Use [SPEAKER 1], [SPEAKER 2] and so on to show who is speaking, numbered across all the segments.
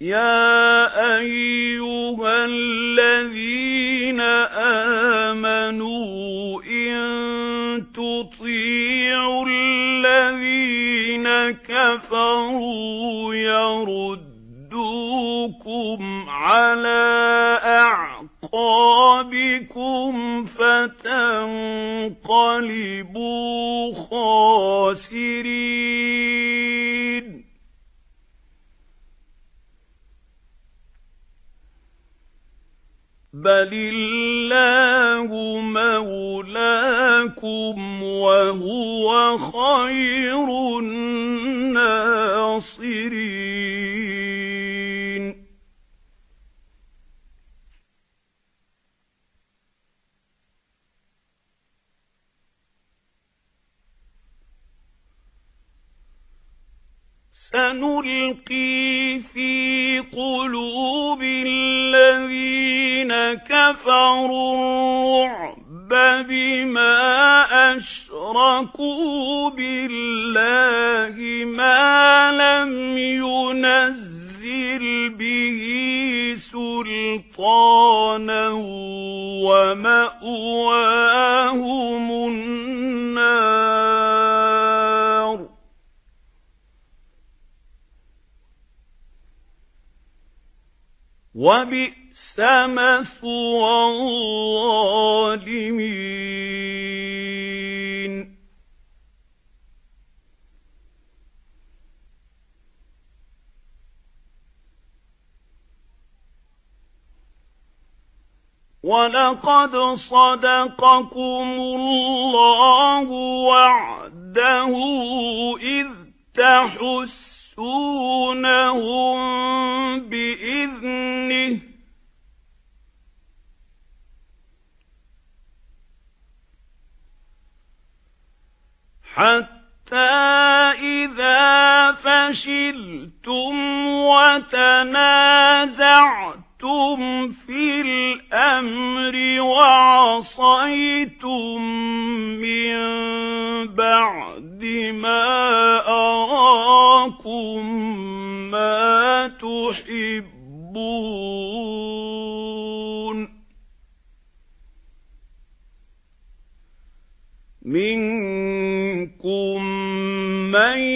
[SPEAKER 1] يَا أَيُّهَا الَّذِينَ آمَنُوا إِن تُطِيعُوا الَّذِينَ كَفَرُوا يَرُدُّوكُمْ عَلَى أَعْقَابِكُمْ فَتَنقَلِبُوا بَلِ اللَّهُ مَوْلَاكُمْ وَهُوَ خَيْرُ النَّاصِرِينَ سَنُلْقِي فِي قُلُوبِ كَفَرُوا الرُّعْبَ بِمَا أَشْرَكُوا بِاللَّهِ مَا لَمْ يُنَزِّلْ بِهِ سُلْطَانًا وَمَأْوَاهُمُ النَّارُ وَبِئْسَ مَثْوَى الظَّالِمِينَ وَلَقَدْ صَدَقَكُمُ اللَّهُ وَعْدَهُ إِذْ تَحُسُّونَهُم حَتَّى إِذَا فَشِلْتُمْ وَتَنَازَعْتُمْ فِي الْأَمْرِ وَعَصَيْتُمْ مِنْ بَعْدِ مَا أَرَاكُمْ مَا تُحِبُّونَ. مِنكُم مَّن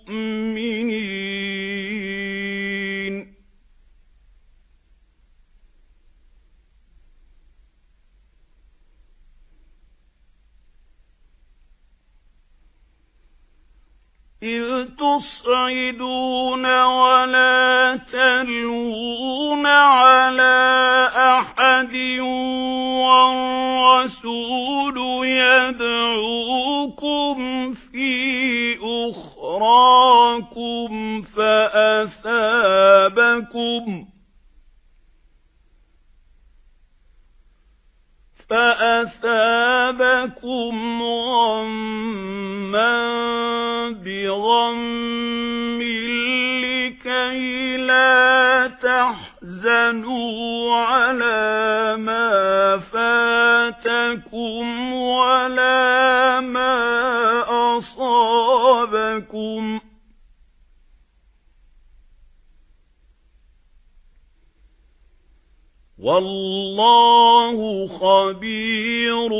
[SPEAKER 1] إِذْ تُصْعِدُونَ وَلَا تَلْوُونَ عَلَى أَحَدٍ وَالرَّسُولُ يَدْعُوكُمْ فِي أُخْرَاكُمْ فَأَثَابَكُمْ فَأَثَابَكُمْ غَمًّا بِغَمٍّ لِكَيْ لَا تَحْزَنُوا عَلَى مَا فَاتَكُمْ وَلَا مَا أَصَابَكُمْ وَاللَّهُ خَبِيرٌ